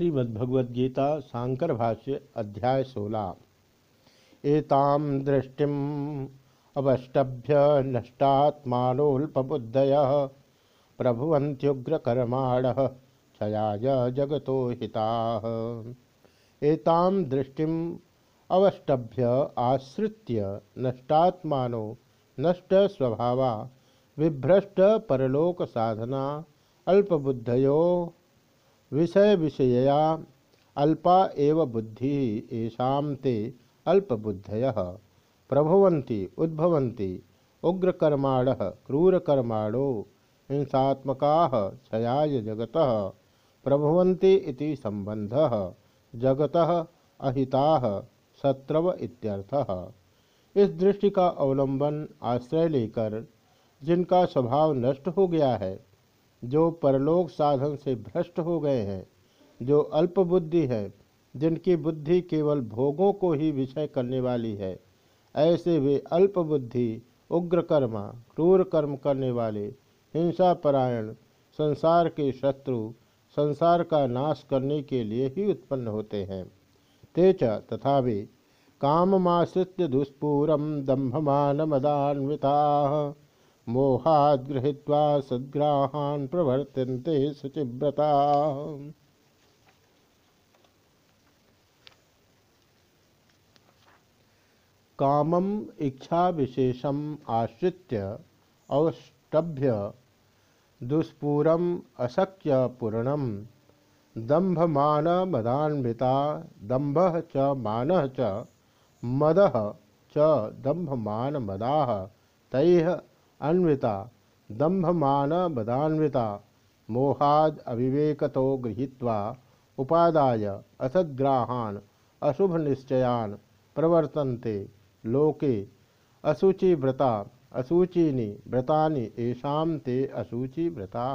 श्रीमद्भगवद्गीता शांकर भाष्य अध्याय सोलह। एताम दृष्टिम अवष्टभ्य नष्टात्मानोल्पबुद्धय प्रभुवंत्युग्रकर्माण क्षयाय जगतो हिता। दृष्टिम अवष्टभ्य आश्रित्य नष्टात्मानो नष्ट स्वभावा विभ्रष्ट परलोक साधना अल्पबुद्धयो विषय विषयया अल्पा एव बुद्धि येषा ते अल्पबुद्धय। प्रभुवन्ति, उद्भवन्ति, उग्रकर्माण, क्रूरकर्माणो, हिंसात्मका क्षयाय जगत। प्रभुवन्ति इति संबंधः जगत अहिता, शत्रव इत्यर्थः। इस दृष्टि का अवलंबन आश्रय लेकर जिनका स्वभाव नष्ट हो गया है जो परलोक साधन से भ्रष्ट हो गए हैं, जो अल्पबुद्धि है, जिनकी बुद्धि केवल भोगों को ही विषय करने वाली है, ऐसे वे अल्पबुद्धि उग्र कर्मा क्रूर कर्म करने वाले हिंसा परायण संसार के शत्रु, संसार का नाश करने के लिए ही उत्पन्न होते हैं। तेच तथा वे काममाश्रित्य दुष्पूरम दम्भमान मदान्विता मोहाद गृहीत्वा सद्ग्राहान प्रवर्तन्ते शुचिव्रता। कामम इच्छा विशेषम आश्रित्य अवष्टभ्य दुष्पूरम अशक्य पूर्णम दंभ मान मदान्विता दंभ च मान च मद च दंभ मान मदा तैह अन्विता दंभमान बदान्विता मोहाद अविवेकतो गृहीत्वा, उपादाय असद्ग्राहान अशुभ निश्चयान प्रवर्तन्ते, लोके अशुचि व्रता अशुचिनी व्रतानि येषाम ते अशुचि व्रता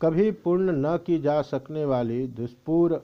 कभी पूर्ण न की जा सकने वाली दुष्पूर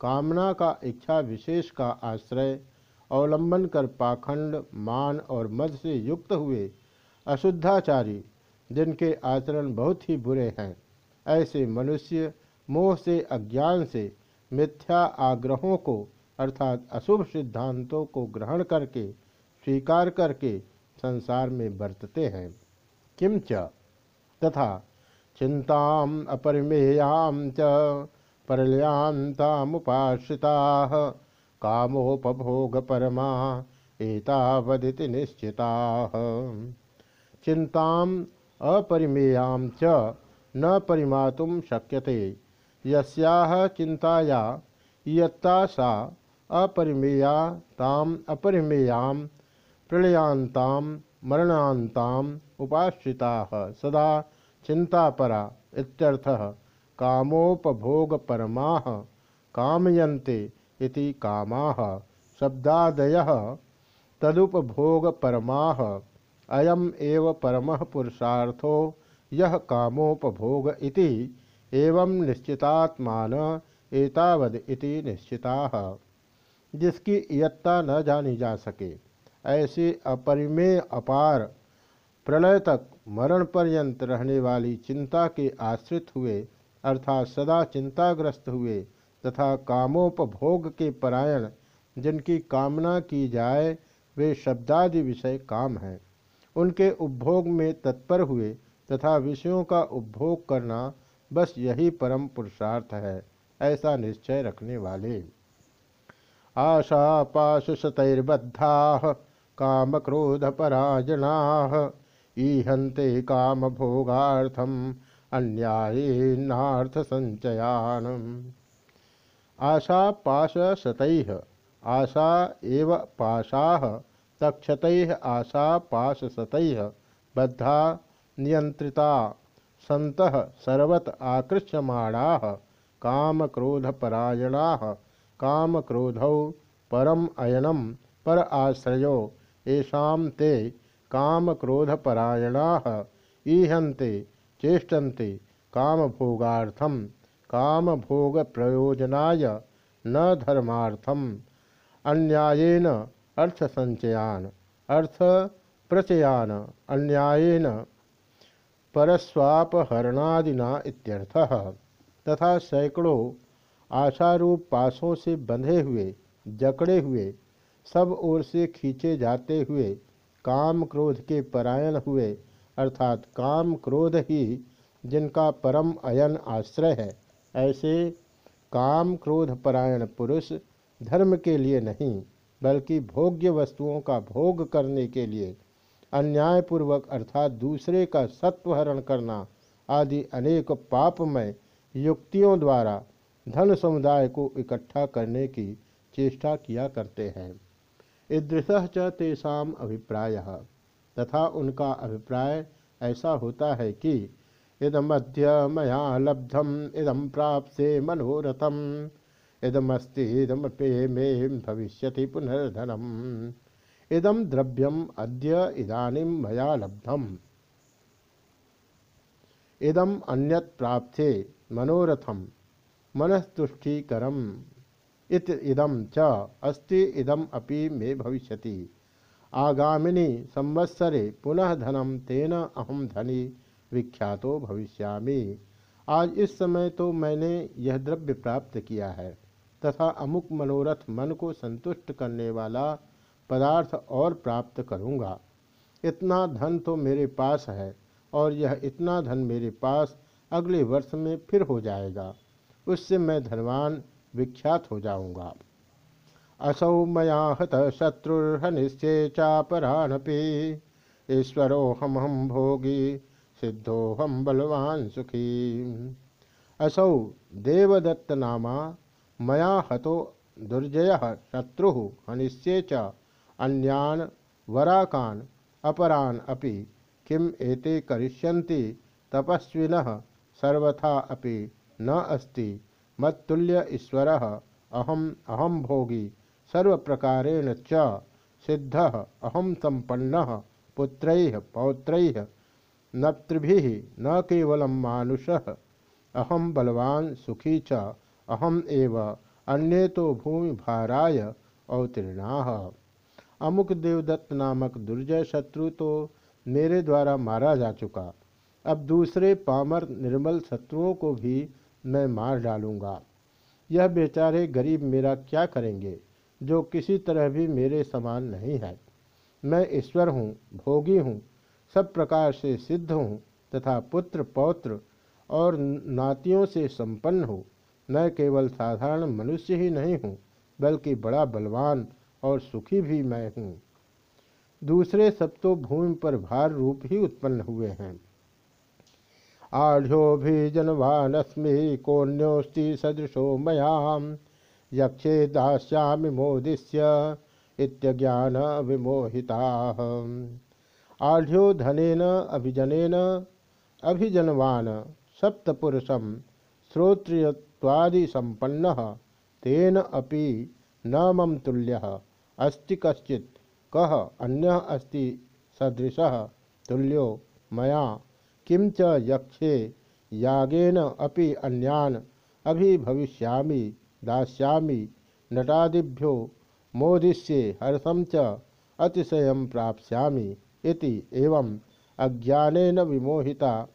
कामना का इच्छा विशेष का आश्रय, अवलंबन कर पाखंड, मान और मद से युक्त हुए अशुद्धाचारी, जिनके आचरण बहुत ही बुरे हैं। ऐसे मनुष्य मोह से, अज्ञान से, मिथ्या आग्रहों को, अर्थात अशुभ सिद्धांतों को ग्रहण करके, स्वीकार करके संसार में बरतते हैं। किंच तथा चिंता अपरिमेयाम च परलयांतामुपाश्रिता कामोपभोग परमा एतावदिति निश्चिता। चिंता अपरिमेयां च न परिमातुं शक्यते। यस्याह चिंताया सा अपरिमेया, ताम अपरिमेयां प्रलयांतां मरणान्ताम् उपाश्रिताः। सदा चिंतापरा इत्यर्थः, कामोपभोगपरमाः कामयन्ते इति कामाः। शब्दादयः, तदुपभोगपरमाः अयम एव परम पुरुषार्थो यह कामोपभोग इति। एवं निश्चितात्मान एतावद इति निश्चिता। जिसकी इयत्ता न जानी जा सके, ऐसी अपरिमेय अपार प्रलय तक मरण पर्यंत रहने वाली चिंता के आश्रित हुए, अर्थात सदा चिंताग्रस्त हुए, तथा कामोपभोग के परायण, जिनकी कामना की जाए, वे शब्दादि विषय काम हैं। उनके उपभोग में तत्पर हुए तथा विषयों का उपभोग करना बस यही परम पुरुषार्थ है, ऐसा निश्चय रखने वाले। आशा पाश शतर्बद्धा काम क्रोध पराजना ईहंते काम भोगार्थम अन्यायेनार्थ संचयान आशा पाश शतैः आशा एव पाशा तक्षत आशा पाशसत बद्धा नियंत्रिता सत सर्वत आकृष्यमाणा काम क्रोध क्रोधपरायणा काम क्रोधौ परम अयनम, पर आश्रयो। येषा ते काम क्रोध क्रोधपरायणा ईहन्ते, चेष्टन्ते काम भोगार्थम काम भोग प्रयोजनाय न धर्मार्थम। अन्यायेन अर्थ संचयान अर्थ प्रचयान अन्यायन, परस्वापहरणादिना इत्यर्थः। तथा सैकड़ों आशारूप पासों से बंधे हुए, जकड़े हुए, सब ओर से खींचे जाते हुए काम क्रोध के परायण हुए, अर्थात काम क्रोध ही जिनका परम अयन आश्रय है, ऐसे काम क्रोध परायण पुरुष धर्म के लिए नहीं। बल्कि भोग्य वस्तुओं का भोग करने के लिए अन्यायपूर्वक अर्थात दूसरे का सत्वहरण करना आदि अनेक पापमय युक्तियों द्वारा धन समुदाय को इकट्ठा करने की चेष्टा किया करते हैं। ईदृश च तेषा अभिप्राय। तथा उनका अभिप्राय ऐसा होता है कि इदमद्य मया लब्धम इदम प्राप्त मनोरथम। इदमस्ति इदमपे मे पुनर्धनम। इदम द्रव्यम अद्य इदानीम मया लब्धम। इदम अन्यत प्राप्ते मनोरथम मनस्तुष्टिकरम इत इदम च अस्ति इदम अपि मे भविष्यति। आगामिनी संवत्सरे पुनः धनम तेन अहम धनी विख्यातो भविष्यामि। आज इस समय तो मैंने यह द्रव्य प्राप्त किया है। तथा अमुक मनोरथ मन को संतुष्ट करने वाला पदार्थ और प्राप्त करूँगा। इतना धन तो मेरे पास है और यह इतना धन मेरे पास अगले वर्ष में फिर हो जाएगा। उससे मैं धनवान विख्यात हो जाऊँगा। असौ मया हत शत्रुर्हनिश्चे चापरानपि ईश्वरोहम हम हम भोगी, सिद्धो हम बलवान सुखी। असौ देवदत्त नामा मया हतो दुर्जय शत्रु हनिश्चे च अन्यान वराकान अपरान अपि किम एते करिष्यन्ति तपस्विनः सर्वथा अपि न अस्ति। मत्तुल्य ईश्वर अहम अहम भोगी सर्व प्रकारेण च सिद्ध अहम संपन्न पुत्र पौत्र नृभि न केवल मानुष अहम बलवान सुखी च अहम एव अन्य तो भूमि भाराय अवतीर्णा। अमुक देवदत्त नामक दुर्जय शत्रु तो मेरे द्वारा मारा जा चुका। अब दूसरे पामर निर्मल शत्रुओं को भी मैं मार डालूँगा। यह बेचारे गरीब मेरा क्या करेंगे, जो किसी तरह भी मेरे समान नहीं है। मैं ईश्वर हूँ, भोगी हूँ, सब प्रकार से सिद्ध हूँ, तथा पुत्र पौत्र और नातियों से संपन्न हूँ। मैं केवल साधारण मनुष्य ही नहीं हूँ, बल्कि बड़ा बलवान और सुखी भी मैं हूँ। दूसरे सब तो भूमि पर भार रूप ही उत्पन्न हुए हैं। आढ़्यो भी जनवानस्मि कोन्योस्ति सदृशो मयाम, यक्षे दास्यामि मोदिष्य इत्यज्ञान विमोहिता। आढ़्यो धनेन, अभिजनेन, अभिजनवान, सप्तपुरुषम श्रोत्रियवादिसंपन्न तेन अपि न मम तुल्य। अस्ति कश्चित्। कह अन्य अस्ति सदृश? तुल्यो मया। किं च यक्षे? यागेन अपि अन्यान अभिभविष्यामि, दास्यामि। नटादिभ्यो मोदिष्ये हर्षम च अतिशय प्राप्स्यामि इति एवं अज्ञानेन विमोहिता।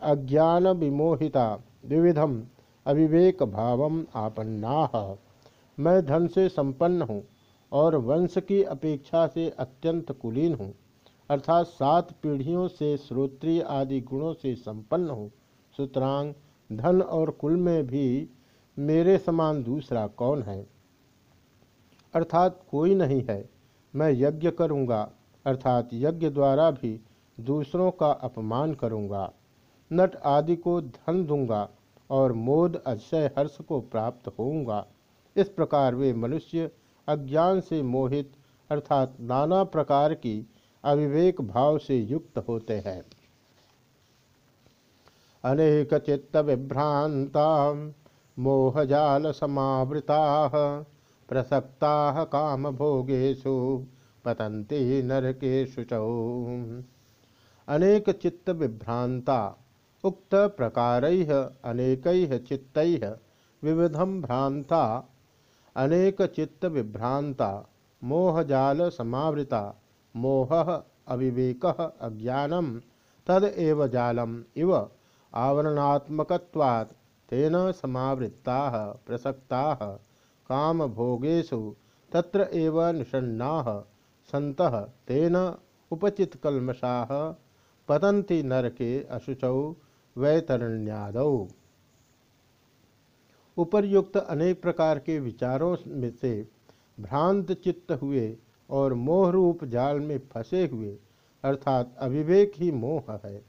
अज्ञान विमोहिता विविधम अविवेक भावम आपन्ना। मैं धन से संपन्न हूँ और वंश की अपेक्षा से अत्यंत कुलीन हूँ। अर्थात सात पीढ़ियों से श्रोत्रीय आदि गुणों से संपन्न हूँ। सुतरांग धन और कुल में भी मेरे समान दूसरा कौन है? अर्थात कोई नहीं है। मैं यज्ञ करूँगा, अर्थात यज्ञ द्वारा भी दूसरों का अपमान करूँगा। नट आदि को धन दूँगा और मोद अक्षय हर्ष को प्राप्त होऊँगा। इस प्रकार वे मनुष्य अज्ञान से मोहित अर्थात नाना प्रकार की अविवेक भाव से युक्त होते हैं। अनेक चित्त विभ्रांता मोहजाल समावृता प्रसक्ता काम भोगेशु पतंती नरकेशु अनेक चित्त विभ्रांता उक्त प्रकार अनेक चित्त विविधम भ्रांता अनेक चित्त विभ्रांता मोहजाल समावृता, मोह अविवेक अज्ञानम, तद एव जालम इव आवरणात्मक तेन समावृत्ता, प्रसक्ता। काम भोगेशु तत्र एव निषण्णा सत तेन उपचित पतंति नरके अशुचौ वैतरण्यादौ। उपर्युक्त अनेक प्रकार के विचारों में से भ्रांत चित्त हुए और मोह रूप जाल में फंसे हुए, अर्थात अविवेक ही मोह है,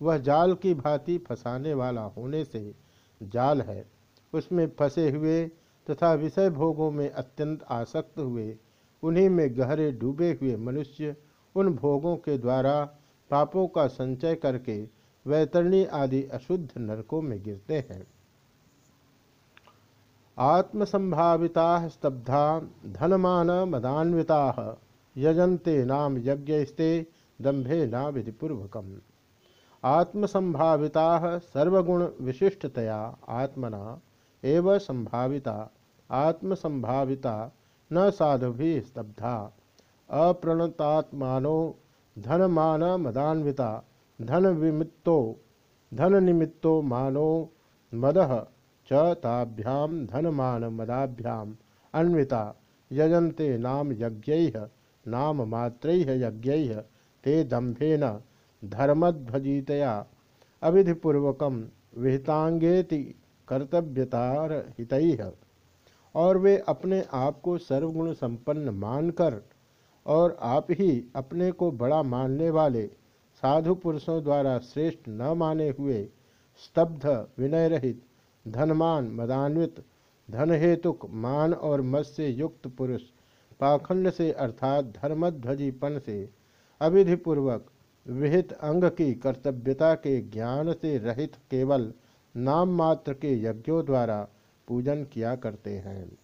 वह जाल की भांति फंसाने वाला होने से जाल है। उसमें फंसे हुए तथा विषय भोगों में अत्यंत आसक्त हुए, उन्हीं में गहरे डूबे हुए मनुष्य उन भोगों के द्वारा पापों का संचय करके वैतरणी आदि अशुद्ध नरकों में गिरते हैं। आत्मसंभाविता स्तब्धा धनमान मदान्विता यजंते नाम यज्ञस्ते दंभे ना विधिपूर्वकम आत्मसंभाविता सर्वगुण विशिष्टतया आत्मना एव संभाविता, आत्मसंभाविता न साधु भी स्तब्धा, अप्रणतात्मानो धनमान मदान्विता धन विमित्तो धन निमित्तो मानो मद च ताभ्याम धनमान मदाभ्याम अन्विता, यजन्ते नाम यज्ञ, नाम मात्र यज्ञ, ते दंभेन धर्मध्वजितया अविधिपूर्वक विहितांगेति कर्तव्यतार हित और वे अपने आप को सर्वगुण संपन्न मानकर और आप ही अपने को बड़ा मानने वाले साधु पुरुषों द्वारा श्रेष्ठ न माने हुए, स्तब्ध विनय रहित धनमान, मदान्वित धन हेतुक मान और मत से युक्त पुरुष, पाखंड से अर्थात धर्मध्वजीपन से, अविधिपूर्वक, विहित अंग की कर्तव्यता के ज्ञान से रहित केवल नाम मात्र के यज्ञों द्वारा पूजन किया करते हैं।